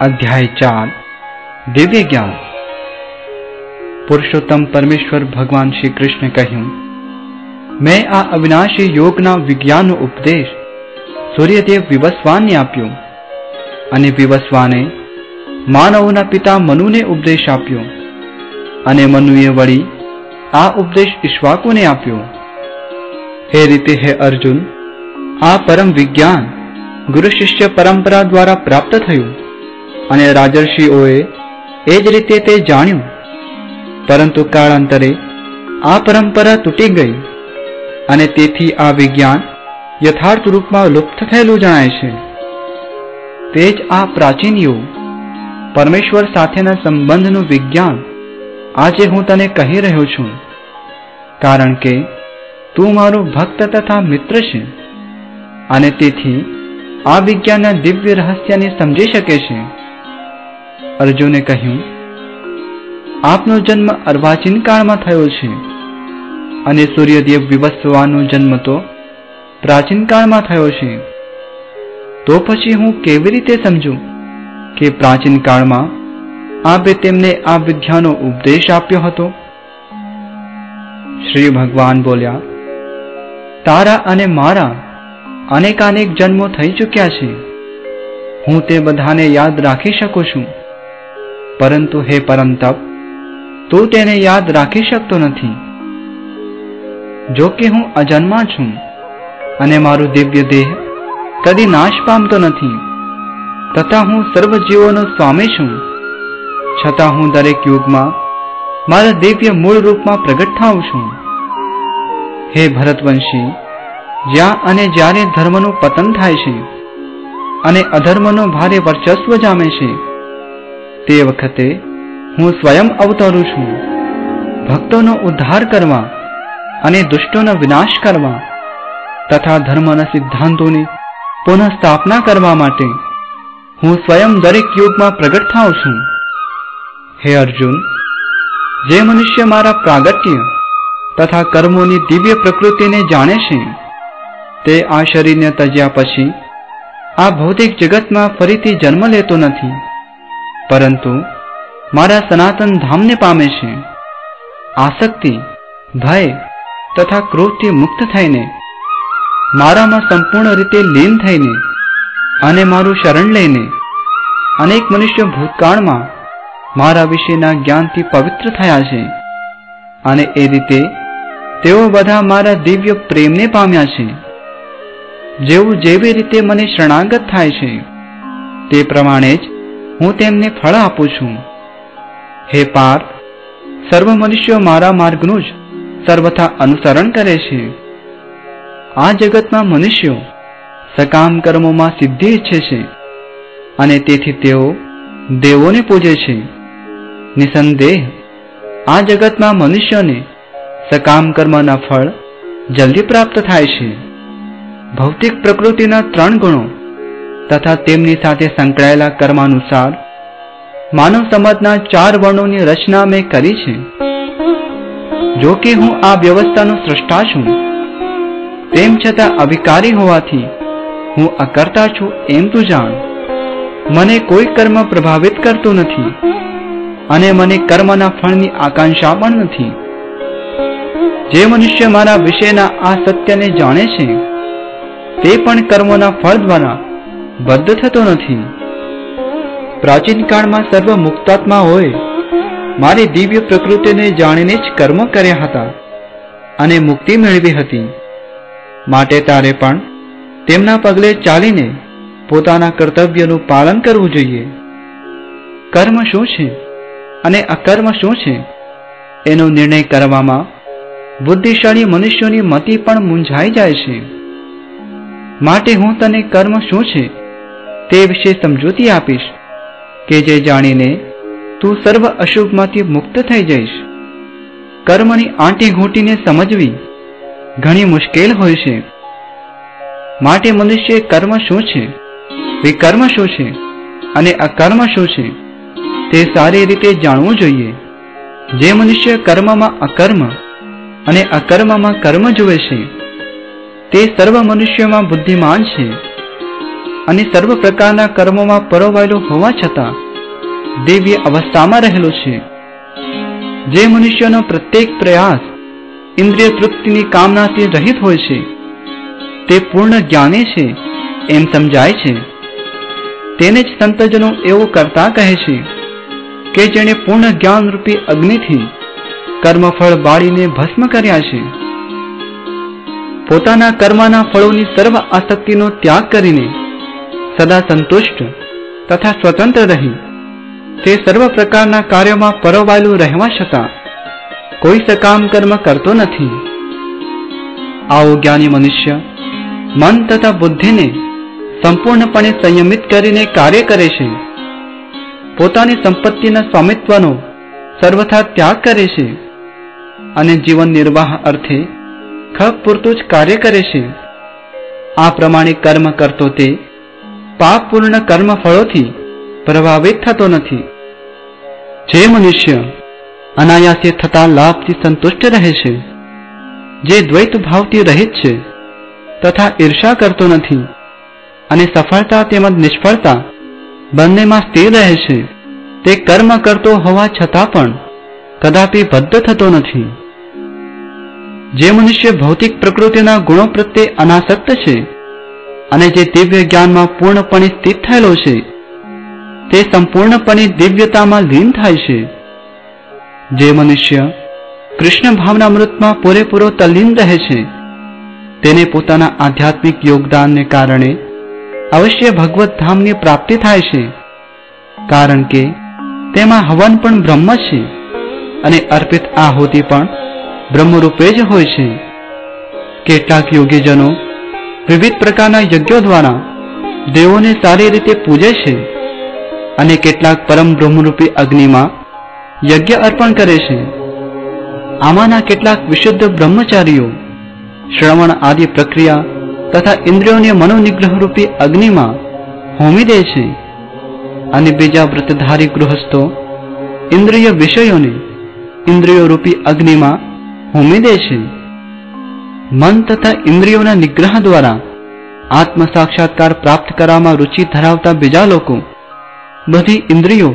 અધ્યાય ચાર દિવ્ય જ્ઞાન પુરુષોત્તમ પરમેશ્વર ભગવાન શ્રી કૃષ્ણ કહ્યું મેં આ અવિનાશી યોગના વિજ્ઞાનનો ઉપદેશ સૂર્યદેવ વિવસ્વાનને આપ્યો અને વિવસ્વાને માનવોના પિતા મનુને ઉપદેશ આપ્યો અને મનુએ વળી આ ઉપદેશ ઈશ્વાકુને આપ્યો હે રીતે હે અર્જુન આ પરમ વિજ્ઞાન ગુરુ શિષ્ય પરંપરા દ્વારા પ્રાપ્ત થયું અને રાજર્ષિઓએ એ જ રીતે તે જાણ્યું. પરંતુ કાળાંતરે આ પરંપરા તૂટી ગઈ અને તેથી આ વિજ્ઞાન યથાર્થ રૂપમાં લુપ્ત થયેલું જણાય છે. તે જ આ પ્રાચીન યુગ પરમેશ્વર સાથેના સંબંધનું વિજ્ઞાન આજે હું તને કહી રહ્યો છું. કારણ કે તું મારો ભક્ત તથા મિત્ર છે અને તેથી આ વિજ્ઞાનના દિવ્ય રહસ્યને સમજી શકે છે. અર્જુને કહ્યું, આપનો જન્મ અર્વાચીન કાળમાં થયો છે અને સૂર્યદેવ વિવસ્વાનો જન્મ તો પ્રાચીન કાળમાં થયો છે. તો પછી હું કેવી રીતે સમજું કે પ્રાચીન કાળમાં આપે તેમને આ વિદ્યાનો ઉપદેશ આપ્યો હતો? શ્રી ભગવાન બોલ્યા, તારા અને મારા અનેકાનેક જન્મો થઈ ચૂક્યા છે. હું તે બધાને યાદ રાખી શકું છું. પરંતુ હે પરમતપ, તું તેને યાદ રાખી શકતો નથી. જો કે હું અજન્મા છું અને મારું દિવ્ય દેહ કદી નાશ પામતો નથી, તથા હું સર્વ જીવોનો સ્વામી છું. છતાં હું દરેક યુગમાં મારા દિવ્ય મૂળ રૂપમાં પ્રગટ થાઉં છું. હે ભરતવંશી, જ્યાં અને જ્યારે ધર્મનું પતન થાય છે અને અધર્મનો ભારે વર્ચસ્વ જામે છે તે વખતે હું સ્વયં અવતરું છું. ભક્તોનો ઉદ્ધાર કરવા અને દુષ્ટોનો વિનાશ કરવા તથા ધર્મના સિદ્ધાંતોની પુનઃ સ્થાપના કરવા માટે હું સ્વયં દરેક યુગમાં પ્રગટ થાઉં છું. હે અર્જુન, જે મનુષ્ય મારા પ્રાગટ્ય તથા કર્મોની દિવ્ય પ્રકૃતિને જાણે છે, તે આ શરીરને તજ્યા પછી આ ભૌતિક જગતમાં ફરીથી જન્મ લેતો નથી. પરંતુ મારા સનાતન ધામને પામે છે. આસક્તિ, ભય તથા ક્રોધથી મુક્ત થઈને મારામાં સંપૂર્ણ રીતે લીન થઈને અને મારું શરણ લઈને અનેક મનુષ્ય ભૂતકાળમાં મારા વિશેના જ્ઞાનથી પવિત્ર થયા છે અને એ રીતે તેઓ બધા મારા દિવ્ય પ્રેમને પામ્યા છે. જેવું જેવી રીતે મને શરણાગત થાય છે, તે પ્રમાણે જ હું તેમને ફળ આપું છું. હે પાર્થ, સર્વ મનુષ્યો મારા માર્ગનું જ સર્વથા અનુસરણ કરે છે. આ જગતમાં મનુષ્યો સકામ કર્મોમાં સિદ્ધિ ઈચ્છે છે અને તેથી તેઓ દેવોને પૂજે છે. નિસંદેહ, આ જગતમાં મનુષ્યોને સકામ કર્મના ફળ જલ્દી પ્રાપ્ત થાય છે. ભૌતિક પ્રકૃતિના ત્રણ ગુણો તથા તેમની સાથે સંકળાયેલા કર્માનુસાર, માનવ સમાજના ચાર વર્ણોની રચના મેં કરી છે. જો કે હું આ વ્યવસ્થાનો સૃષ્ટા છું. તેમ છતાં અવિકારી હોવાથી હું અકર્તા છું એમ તું જાણ. મને કોઈ કર્મ પ્રભાવિત કરતું નથી અને મને કર્મના ફળની આકાંક્ષા પણ નથી. જે મનુષ્ય મારા વિશેના આ સત્યને જાણે છે, તે પણ કર્મોના ફળ દ્વારા બદ્ધ થતો નથી. પ્રાચીન કાળમાં સર્વ મુક્તાત્મા હોય, મારી દિવ્ય પ્રકૃતિને જાણીને જ કર્મ કર્યા હતા અને મુક્તિ મેળવી હતી. માટે તારે પણ તેમના પગલે ચાલીને પોતાના કર્તવ્યનું પાલન કરવું જોઈએ. કર્મ શું છે અને અકર્મ શું છે એનો નિર્ણય કરવામાં બુદ્ધિશાળી મનુષ્યોની મતિ પણ મૂંઝાઈ જાય છે. માટે હું તને કર્મ શું છે તે વિશે સમજૂતી આપીશ કે જે જાણીને તું સર્વ અશુભમાંથી મુક્ત થઈ જઈશ. કર્મની આંટી ઘૂંટીને સમજવી ઘણી મુશ્કેલ હોય છે. માટે મનુષ્ય કર્મ શું છે? વિકર્મ શું છે? અને અકર્મ શું છે? તે સારી રીતે જાણવું જોઈએ. જે મનુષ્ય કર્મમાં અકર્મ અને અકર્મમાં કર્મ જુએ છે, તે સર્વ મનુષ્યોમાં બુદ્ધિમાન છે. અને સર્વ પ્રકારના કર્મોમાં પરોવાયેલો હોવા છતાં દિવ્ય અવસ્થામાં રહેલો છે. જે મનુષ્યનો પ્રત્યેક પ્રયાસ ઇન્દ્રિય તૃપ્તિની કામનાથી રહિત હોય છે, તે પૂર્ણ જ્ઞાની છે, એમ સમજાય છે. તેને જ સંતજનો એવો કરતા કહે છે કે જેણે પૂર્ણ જ્ઞાનરૂપી અગ્નિથી કર્મફળ બાળીને ભસ્મ કર્યા છે. પોતાના કર્મના ફળોની સર્વ આસક્તિનો ત્યાગ કરીને સદા સંતુષ્ટ તથા સ્વતંત્ર રહી. તે સર્વ પ્રકારના કાર્યોમાં પરોવાયેલું રહેવા છતાં કોઈ સકામ કર્મ કરતો નથી. આવો જ્ઞાની મનુષ્ય, મન તથા બુદ્ધિને સંપૂર્ણપણે સંયમિત કરીને કાર્ય કરે છે. પોતાની સંપત્તિના સ્વામિત્વનો સર્વથા ત્યાગ કરે છે અને જીવન નિર્વાહ અર્થે ખપ પૂરતું જ કાર્ય કરે છે. આ પ્રમાણે કર્મ કરતો તે પાપપૂર્ણ કર્મ ફળોથી પ્રભાવિત થતો નથી. જે મનુષ્ય અનાયાસે થતા લાભથી સંતુષ્ટ રહે છે, જે દ્વૈત ભાવથી રહિત છે, તથા ઈર્ષા કરતો નથી અને સફળતા તેમજ નિષ્ફળતા બંનેમાં સ્થિર રહે છે, તે કર્મ કરતો હોવા છતાં પણ કદાપી બદ્ધ થતો નથી. જે મનુષ્ય ભૌતિક પ્રકૃતિના ગુણો પ્રત્યે અનાસક્ત છે અને જે દિવ્ય જ્ઞાનમાં પૂર્ણપણે સ્થિત થયેલો છે, તે સંપૂર્ણપણે દિવ્યતામાં લીન થાય છે. જે મનુષ્ય કૃષ્ણ ભાવના મૃતમાં પૂરેપૂરો તલ્લીન રહે છે, તેને પોતાના આધ્યાત્મિક યોગદાનને કારણે અવશ્ય ભગવત ધામની પ્રાપ્તિ થાય છે, કારણ કે તેમાં હવન પણ બ્રહ્મ છે અને અર્પિત આહુતિ પણ બ્રહ્મરૂપે જ હોય છે. કેટલાક યોગીજનો વિવિધ પ્રકારના યજ્ઞો દ્વારા દેવોને સારી રીતે પૂજે છે અને કેટલાક પરમ બ્રહ્મરૂપી અગ્નિમાં યજ્ઞ અર્પણ કરે છે. આમાંના કેટલાક વિશુદ્ધ બ્રહ્મચારીઓ, શ્રવણ આદિ પ્રક્રિયા તથા ઇન્દ્રિયોને મનોનિગ્રહરૂપી અગ્નિમાં હોમી દે છે અને બીજા વ્રતધારી ગૃહસ્થો ઇન્દ્રિય વિષયોને ઇન્દ્રિયો રૂપી અગ્નિમાં હોમી દે છે. મન તથા ઇન્દ્રિયોના નિગ્રહ દ્વારા આત્મ સાક્ષાત્કાર પ્રાપ્ત કરવામાં રુચિ ધરાવતા બીજા લોકો બધી ઇન્દ્રિયો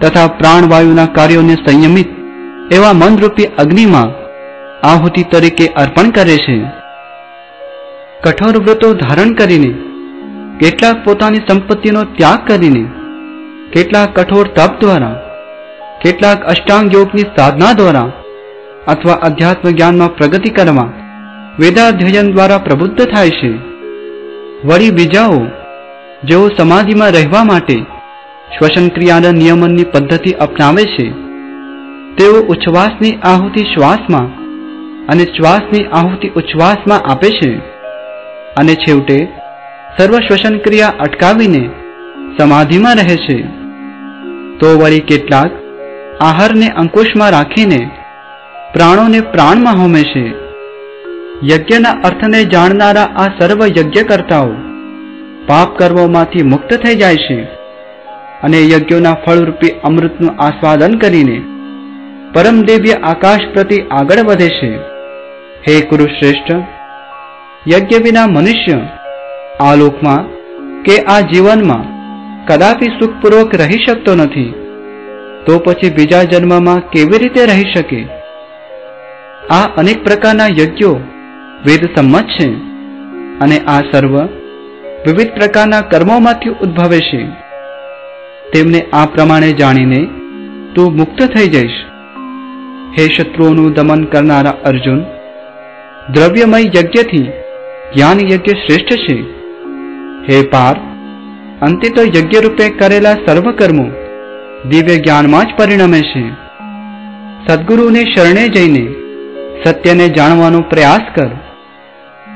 તથા પ્રાણવાયુના કાર્યોને સંયમિત એવા મનરૂપી અગ્નિમાં આહુતિ તરીકે અર્પણ કરે છે. કઠોર વ્રતો ધારણ કરીને કેટલાક પોતાની સંપત્તિનો ત્યાગ કરીને કેટલાક કઠોર તપ દ્વારા કેટલાક અષ્ટાંગ યોગની સાધના દ્વારા અથવા અધ્યાત્મ જ્ઞાનમાં પ્રગતિ કરવા વેદાધ્યયન દ્વારા પ્રબુદ્ધ થાય છે. વળી બીજાઓ, જેઓ સમાધિમાં રહેવા માટે શ્વસન ક્રિયાના નિયમનની પદ્ધતિ અપનાવે છે, તેઓ ઉચ્છ્વાસની આહુતિ શ્વાસમાં અને શ્વાસની આહુતિ ઉચ્છવાસમાં આપે છે. અને છેવટે, સર્વ શ્વસન ક્રિયા અટકાવીને સમાધિમાં રહે છે. તો વળી કેટલાક આહારને અંકુશમાં રાખીને પ્રાણોને પ્રાણમાં હોમે છે. યજ્ઞના અર્થને જાણનારા આ સર્વ યજ્ઞકર્તાઓ પાપ કર્મોમાંથી મુક્ત થઈ જાય છે અને યજ્ઞોના ફળરૂપી અમૃતનું આસ્વાદન કરીને પરમ દિવ્ય આકાશ પ્રતિ આગળ વધે છે. હે કુરુશ્રેષ્ઠ, યજ્ઞ વિના મનુષ્ય આ લોકમાં કે આ જીવનમાં કદાપી સુખપૂર્વક રહી શકતો નથી. તો પછી બીજા જન્મમાં કેવી રીતે રહી શકે? આ અનેક પ્રકારના યજ્ઞો વેદ સંમત છે અને આ સર્વ વિવિધ પ્રકારના કર્મોમાંથી ઉદ્ભવે છે. તેમને આ પ્રમાણે જાણીને તું મુક્ત થઈ જઈશ. હે શત્રુઓનું દમન કરનારા અર્જુન, દ્રવ્યમય યજ્ઞથી જ્ઞાન યજ્ઞ શ્રેષ્ઠ છે. હે પાર, અંતે તો યજ્ઞ રૂપે કરેલા સર્વ કર્મો દિવ્ય જ્ઞાનમાં જ પરિણમે છે. સદગુરુને શરણે જઈને સત્યને જાણવાનો પ્રયાસ કર.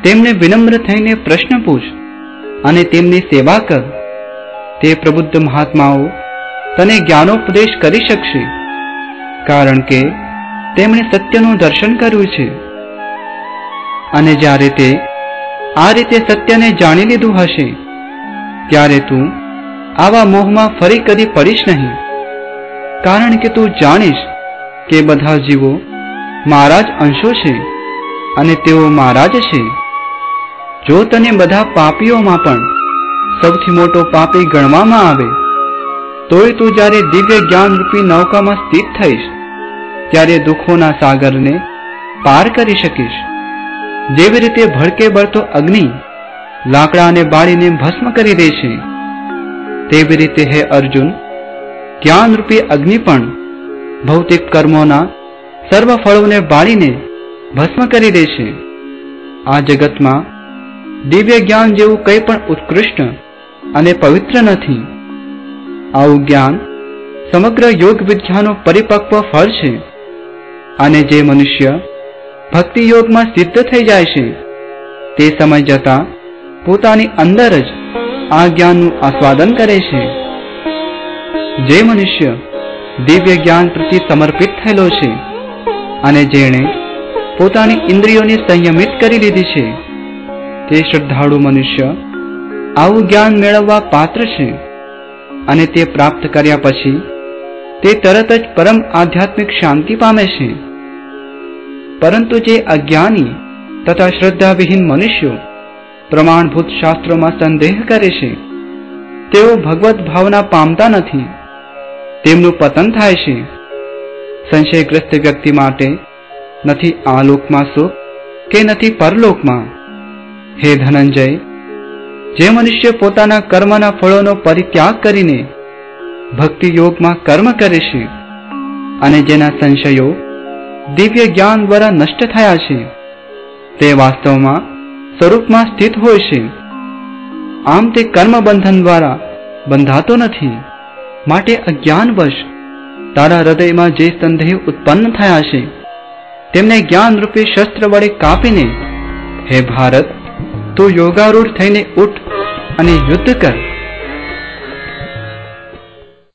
તેમને વિનમ્ર થઈને પ્રશ્ન પૂછ અને તેમની સેવા કર. તે પ્રબુદ્ધ મહાત્માઓ તને જ્ઞાનોપદેશ કરી શકશે, કારણ કે તેમણે સત્યનું દર્શન કર્યું છે. અને જ્યારે તે આ રીતે સત્યને જાણી લીધું હશે, ત્યારે તું આવા મોહમાં ફરી કદી પડીશ નહીં, કારણ કે તું જાણીશ કે બધા જીવો મારા જ અંશો છે અને તેઓ મારા જ છે. જો તને બધા પાપીઓમાં પણ સૌથી મોટો પાપી ગણવામાં આવે, તોય તું જ્યારે દિવ્ય જ્ઞાનરૂપી નૌકામાં સ્થિત થઈશ, ત્યારે દુઃખોના સાગરને પાર કરી શકીશ. જેવી રીતે ભડકે બળતો અગ્નિ લાકડાને બાળીને ભસ્મ કરી દે છે, તેવી રીતે હે અર્જુન, જ્ઞાનરૂપી અગ્નિ પણ ભૌતિક કર્મોના સર્વ ફળોને બાળીને ભસ્મ કરી દે છે. આ જગતમાં દિવ્ય જ્ઞાન જેવું કંઈ પણ ઉત્કૃષ્ટ અને પવિત્ર નથી. આવું જ્ઞાન સમગ્ર યોગ વિદ્યાનો પરિપક્વ ફળ છે અને જે મનુષ્ય ભક્તિ યોગમાં સિદ્ધ થઈ જાય છે, તે સમય જતા પોતાની અંદર જ આ જ્ઞાનનું આસ્વાદન કરે છે. જે મનુષ્ય દિવ્ય જ્ઞાન પ્રતિ સમર્પિત થયેલો છે અને જેણે પોતાની ઇન્દ્રિયોને સંયમિત કરી લીધી છે તે શ્રદ્ધાળુ મનુષ્ય આવું જ્ઞાન મેળવવા પાત્ર છે અને તે પ્રાપ્ત કર્યા પછી તે તરત જ પરમ આધ્યાત્મિક શાંતિ પામે છે. પરંતુ જે અજ્ઞાની તથા શ્રદ્ધાવિહીન મનુષ્યો પ્રમાણભૂત શાસ્ત્રોમાં સંદેહ કરે છે, તેઓ ભગવત ભાવના પામતા નથી. તેમનું પતન થાય છે. સંશયગ્રસ્ત વ્યક્તિ માટે નથી આ લોકમાં સુખ કે નથી પરલોકમાં. હે ધનંજય, જે મનુષ્ય પોતાના કર્મના ફળોનો પરિત્યાગ કરીને ભક્તિ યોગમાં કર્મ કરે છે અને જેના સંશયો દિવ્ય જ્ઞાન દ્વારા નષ્ટ થયા છે, તે વાસ્તવમાં સ્વરૂપમાં સ્થિત હોય છે. આમ તે કર્મ બંધન દ્વારા બંધાતો નથી. માટે અજ્ઞાનવશ તારા હૃદયમાં જે સંદેહ ઉત્પન્ન થયા છે, તેમને જ્ઞાન રૂપે શસ્ત્ર વડે કાપીને, હે ભારત તું યોગારૂઢ થઈને ઉઠ અને યુદ્ધ કર.